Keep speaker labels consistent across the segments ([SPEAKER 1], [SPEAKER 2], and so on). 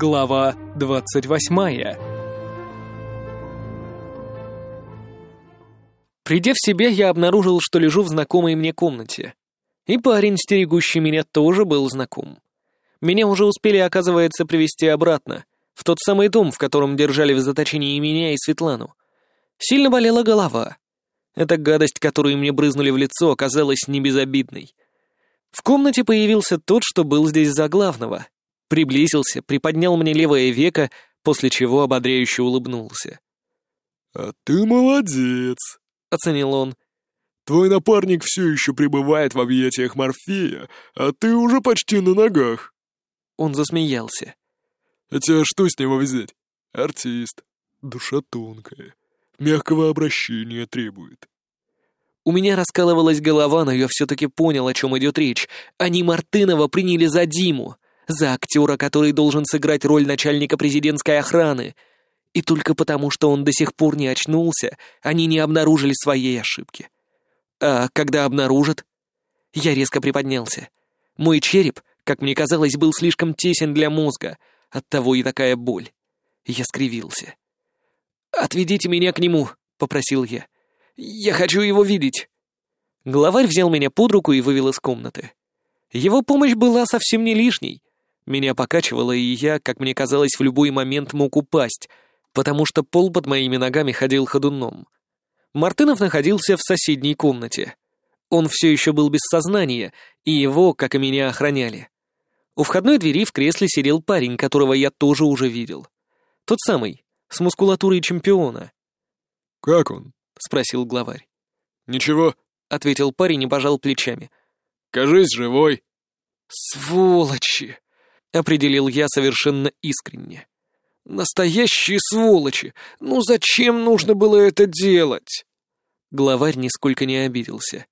[SPEAKER 1] Глава 28 Придя в себя, я обнаружил, что лежу в знакомой мне комнате. И парень, стерегущий меня, тоже был знаком. Меня уже успели, оказывается, привести обратно, в тот самый дом, в котором держали в заточении меня и Светлану. Сильно болела голова. Эта гадость, которую мне брызнули в лицо, оказалась не безобидной. В комнате появился тот, что был здесь за главного. Приблизился, приподнял мне левое веко, после чего ободряюще улыбнулся.
[SPEAKER 2] «А ты молодец», — оценил он. «Твой напарник все еще пребывает в объятиях Морфея, а ты уже почти на ногах».
[SPEAKER 1] Он засмеялся.
[SPEAKER 2] «Хотя что с него взять? Артист. Душа тонкая. Мягкого обращения требует».
[SPEAKER 1] У меня раскалывалась голова, но я все-таки понял, о чем идет речь. Они Мартынова приняли за Диму, за актера, который должен сыграть роль начальника президентской охраны. И только потому, что он до сих пор не очнулся, они не обнаружили своей ошибки. А когда обнаружат? Я резко приподнялся. Мой череп, как мне казалось, был слишком тесен для мозга, оттого и такая боль. Я скривился. «Отведите меня к нему», — попросил я. «Я хочу его видеть». Главарь взял меня под руку и вывел из комнаты. Его помощь была совсем не лишней. Меня покачивало, и я, как мне казалось, в любой момент мог упасть, потому что пол под моими ногами ходил ходуном. Мартынов находился в соседней комнате. Он все еще был без сознания, и его, как и меня, охраняли. У входной двери в кресле сидел парень, которого я тоже уже видел. Тот самый, с мускулатурой чемпиона.
[SPEAKER 2] «Как он?»
[SPEAKER 1] — спросил главарь.
[SPEAKER 2] «Ничего», —
[SPEAKER 1] ответил парень и пожал плечами.
[SPEAKER 2] «Кажись, живой».
[SPEAKER 1] «Сволочи!» — определил я совершенно искренне. «Настоящие сволочи! Ну зачем нужно было это делать?» Главарь нисколько не обиделся.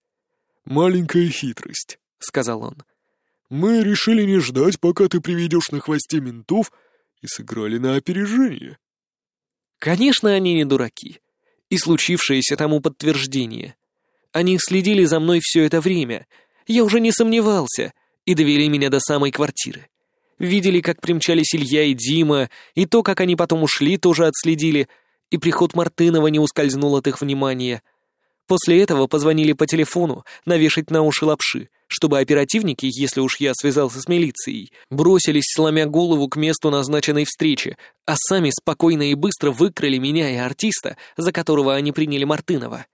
[SPEAKER 2] «Маленькая хитрость», — сказал он. «Мы решили не ждать, пока ты приведешь на хвосте ментов, и сыграли на опережение».
[SPEAKER 1] Конечно, они не дураки. И случившееся тому подтверждение. Они следили за мной все это время. Я уже не сомневался и довели меня до самой квартиры. Видели, как примчались Илья и Дима, и то, как они потом ушли, тоже отследили, и приход Мартынова не ускользнул от их внимания. После этого позвонили по телефону навешать на уши лапши, чтобы оперативники, если уж я связался с милицией, бросились, сломя голову к месту назначенной встречи, а сами спокойно и быстро выкрали меня и артиста, за которого они приняли Мартынова.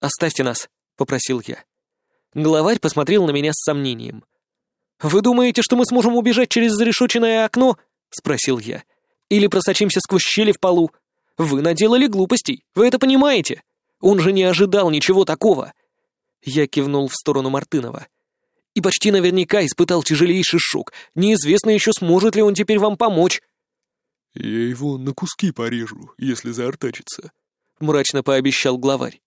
[SPEAKER 1] «Оставьте нас», — попросил я. Главарь посмотрел на меня с сомнением. «Вы думаете, что мы сможем убежать через зарешоченное окно?» — спросил я. «Или просочимся сквозь щели в полу? Вы наделали глупостей, вы это понимаете? Он же не ожидал ничего такого!» Я кивнул в сторону Мартынова. «И почти наверняка испытал тяжелейший шок. Неизвестно еще, сможет ли он теперь вам помочь».
[SPEAKER 2] «Я его на куски порежу, если заортачится», — мрачно пообещал главарь.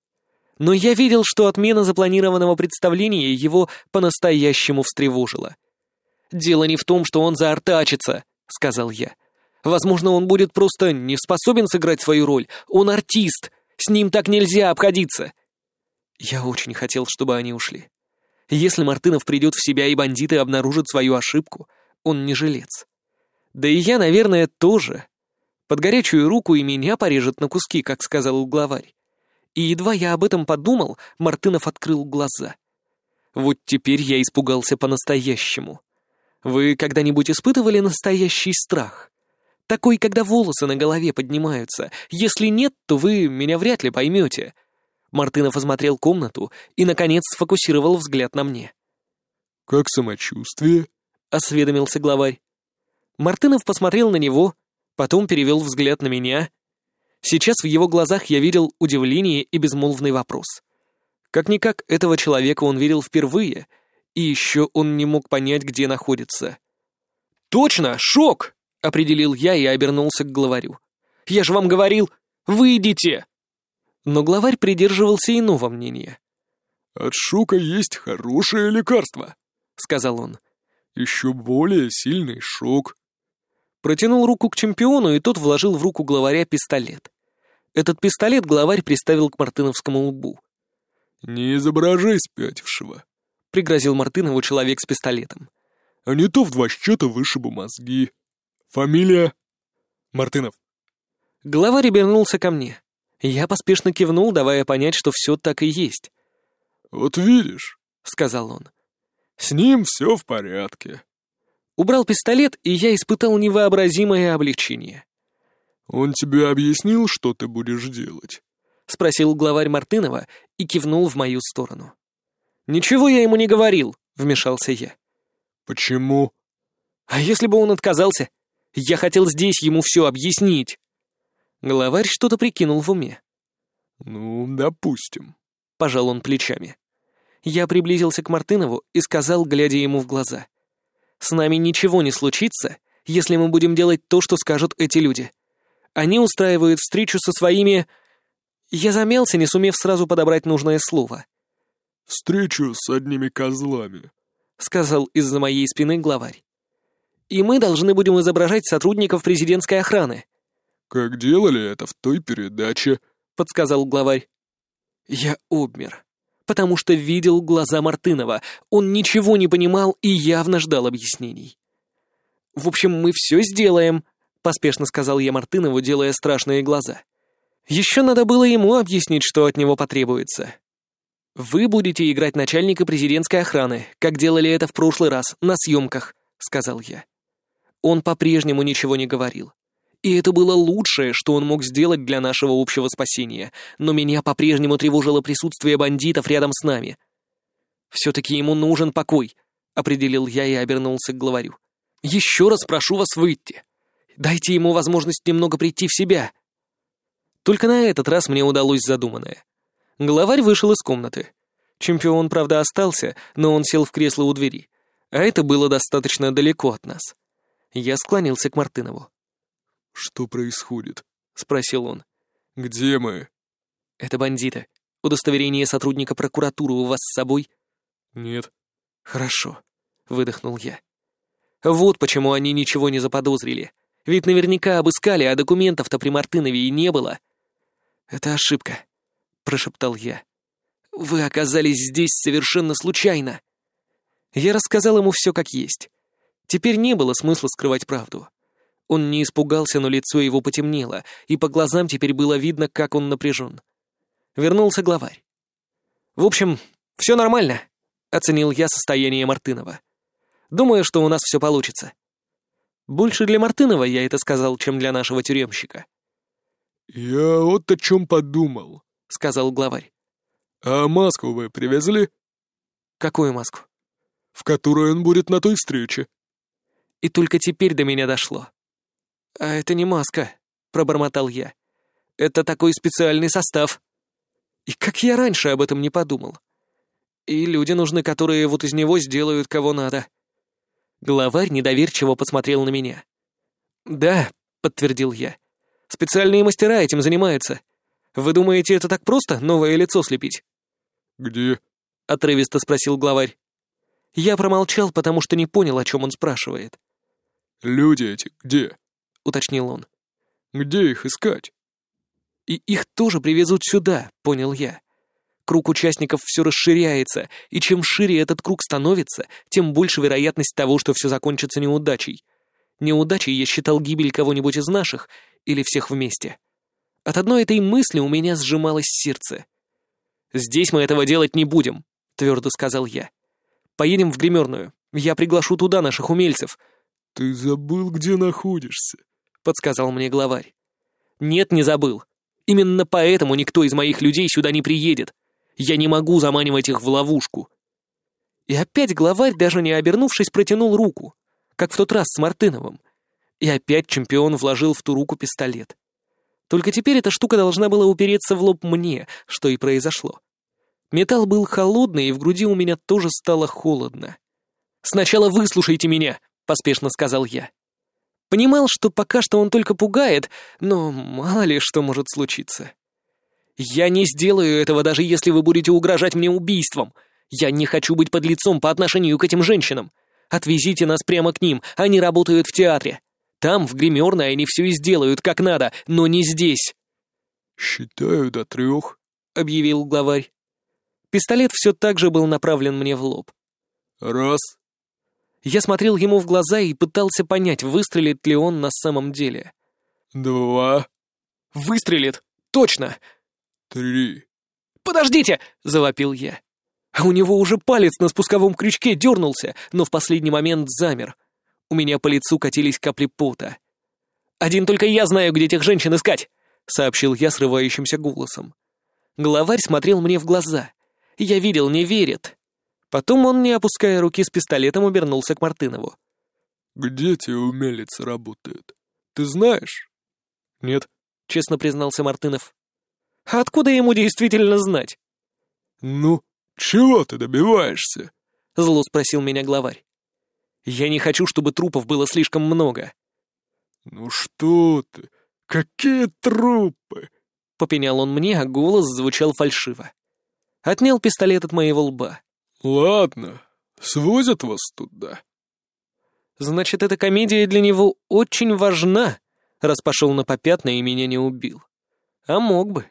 [SPEAKER 1] Но я видел, что отмена запланированного представления его по-настоящему встревожила. «Дело не в том, что он заортачится», — сказал я. «Возможно, он будет просто не способен сыграть свою роль. Он артист. С ним так нельзя обходиться». Я очень хотел, чтобы они ушли. Если Мартынов придет в себя и бандиты обнаружат свою ошибку, он не жилец. Да и я, наверное, тоже. Под горячую руку и меня порежет на куски, как сказал главарь. И едва я об этом подумал, Мартынов открыл глаза. Вот теперь я испугался по-настоящему. Вы когда-нибудь испытывали настоящий страх? Такой, когда волосы на голове поднимаются. Если нет, то вы меня вряд ли поймете. Мартынов осмотрел комнату и, наконец, сфокусировал взгляд на мне.
[SPEAKER 2] «Как самочувствие?»
[SPEAKER 1] — осведомился главарь. Мартынов посмотрел на него, потом перевел взгляд на меня. Сейчас в его глазах я видел удивление и безмолвный вопрос. Как-никак этого человека он видел впервые — и еще он не мог понять, где находится. «Точно, шок!» — определил я и обернулся к главарю. «Я же вам говорил, выйдите!» Но главарь придерживался иного мнения.
[SPEAKER 2] «От шока есть хорошее лекарство», — сказал он. «Еще более сильный шок».
[SPEAKER 1] Протянул руку к чемпиону, и тот вложил в руку главаря пистолет. Этот пистолет главарь приставил к мартыновскому лбу.
[SPEAKER 2] «Не изображай спятившего», —
[SPEAKER 1] пригрозил Мартынову человек с пистолетом.
[SPEAKER 2] «А не то в два счета вышибу мозги. Фамилия?» «Мартынов».
[SPEAKER 1] Главарь обернулся ко мне. Я поспешно кивнул, давая понять, что все так и есть.
[SPEAKER 2] «Вот видишь», — сказал он, — «с ним все в порядке».
[SPEAKER 1] Убрал пистолет, и я испытал невообразимое облегчение.
[SPEAKER 2] «Он тебе объяснил, что ты будешь делать?»
[SPEAKER 1] — спросил главарь Мартынова и кивнул в мою сторону. «Ничего я ему не говорил», — вмешался я.
[SPEAKER 2] «Почему?»
[SPEAKER 1] «А если бы он отказался? Я хотел здесь ему все объяснить». Главарь что-то прикинул в уме.
[SPEAKER 2] «Ну, допустим», —
[SPEAKER 1] пожал он плечами. Я приблизился к Мартынову и сказал, глядя ему в глаза. «С нами ничего не случится, если мы будем делать то, что скажут эти люди. Они устраивают встречу со своими...» Я замялся, не сумев сразу подобрать нужное слово.
[SPEAKER 2] «Встречу с одними козлами», —
[SPEAKER 1] сказал из-за моей спины главарь. «И мы должны будем изображать сотрудников президентской охраны».
[SPEAKER 2] «Как делали это в той передаче», —
[SPEAKER 1] подсказал главарь. Я обмер, потому что видел глаза Мартынова. Он ничего не понимал и явно ждал объяснений. «В общем, мы все сделаем», — поспешно сказал я Мартынову, делая страшные глаза. Еще надо было ему объяснить, что от него потребуется. «Вы будете играть начальника президентской охраны, как делали это в прошлый раз, на съемках», — сказал я. Он по-прежнему ничего не говорил. И это было лучшее, что он мог сделать для нашего общего спасения, но меня по-прежнему тревожило присутствие бандитов рядом с нами. «Все-таки ему нужен покой», — определил я и обернулся к главарю. «Еще раз прошу вас выйти. Дайте ему возможность немного прийти в себя». Только на этот раз мне удалось задуманное. Главарь вышел из комнаты. Чемпион, правда, остался, но он сел в кресло у двери. А это было достаточно далеко от нас. Я склонился к Мартынову.
[SPEAKER 2] «Что происходит?»
[SPEAKER 1] — спросил он.
[SPEAKER 2] «Где мы?»
[SPEAKER 1] «Это бандиты. Удостоверение сотрудника прокуратуры у вас с собой?»
[SPEAKER 2] «Нет».
[SPEAKER 1] «Хорошо», — выдохнул я. «Вот почему они ничего не заподозрили. Ведь наверняка обыскали, а документов-то при Мартынове и не было». «Это ошибка», — прошептал я. «Вы оказались здесь совершенно случайно». Я рассказал ему все как есть. Теперь не было смысла скрывать правду. Он не испугался, но лицо его потемнело, и по глазам теперь было видно, как он напряжен. Вернулся главарь. «В общем, все нормально», — оценил я состояние Мартынова. «Думаю, что у нас все получится». Больше для Мартынова я это сказал, чем для нашего тюремщика.
[SPEAKER 2] «Я вот о чем подумал», — сказал главарь. «А маску вы привезли?»
[SPEAKER 1] «Какую маску?»
[SPEAKER 2] «В которой он будет на той встрече».
[SPEAKER 1] И только теперь до меня дошло. «А это не маска», — пробормотал я. «Это такой специальный состав». И как я раньше об этом не подумал. И люди нужны, которые вот из него сделают кого надо. Главарь недоверчиво посмотрел на меня. «Да», — подтвердил я. «Специальные мастера этим занимаются. Вы думаете, это так просто, новое лицо слепить?»
[SPEAKER 2] «Где?»
[SPEAKER 1] — отрывисто спросил главарь. Я промолчал, потому что не понял, о чем он спрашивает.
[SPEAKER 2] «Люди эти где?»
[SPEAKER 1] — уточнил он.
[SPEAKER 2] «Где их искать?»
[SPEAKER 1] «И их тоже привезут сюда», — понял я. Круг участников все расширяется, и чем шире этот круг становится, тем больше вероятность того, что все закончится неудачей. Неудачей я считал гибель кого-нибудь из наших или всех вместе. От одной этой мысли у меня сжималось сердце. «Здесь мы этого делать не будем», — твердо сказал я. «Поедем в гримерную. Я приглашу туда наших умельцев».
[SPEAKER 2] «Ты забыл, где находишься», —
[SPEAKER 1] подсказал мне главарь. «Нет, не забыл. Именно поэтому никто из моих людей сюда не приедет. Я не могу заманивать их в ловушку». И опять главарь, даже не обернувшись, протянул руку, как в тот раз с Мартыновым. И опять чемпион вложил в ту руку пистолет. Только теперь эта штука должна была упереться в лоб мне, что и произошло. Металл был холодный, и в груди у меня тоже стало холодно. «Сначала выслушайте меня», — поспешно сказал я. Понимал, что пока что он только пугает, но мало ли что может случиться. «Я не сделаю этого, даже если вы будете угрожать мне убийством. Я не хочу быть под лицом по отношению к этим женщинам. Отвезите нас прямо к ним, они работают в театре. Там, в гримерной, они все и сделают как надо, но не здесь».
[SPEAKER 2] «Считаю до трех», —
[SPEAKER 1] объявил главарь. Пистолет все так же был направлен мне в лоб.
[SPEAKER 2] «Раз».
[SPEAKER 1] Я смотрел ему в глаза и пытался понять, выстрелит ли он на самом деле.
[SPEAKER 2] «Два».
[SPEAKER 1] «Выстрелит! Точно!»
[SPEAKER 2] «Три».
[SPEAKER 1] «Подождите!» — завопил я. А у него уже палец на спусковом крючке дернулся, но в последний момент замер. У меня по лицу катились капли пота. «Один только я знаю, где тех женщин искать!» — сообщил я срывающимся голосом. Главарь смотрел мне в глаза. Я видел, не верит. Потом он, не опуская руки с пистолетом, обернулся к Мартынову.
[SPEAKER 2] «Где те умелицы работают? Ты знаешь?»
[SPEAKER 1] «Нет», — честно признался Мартынов. «А откуда ему действительно знать?»
[SPEAKER 2] «Ну, чего ты добиваешься?»
[SPEAKER 1] — зло спросил меня главарь. «Я не хочу, чтобы трупов было слишком много».
[SPEAKER 2] «Ну что ты? Какие трупы?»
[SPEAKER 1] — попенял он мне, а голос звучал фальшиво. Отнял пистолет от моего лба.
[SPEAKER 2] «Ладно, свозят вас туда».
[SPEAKER 1] «Значит, эта комедия для него очень важна, раз пошел на попятный и меня не убил. А мог бы.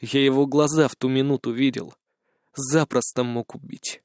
[SPEAKER 1] Я его глаза в ту минуту видел. Запросто мог убить».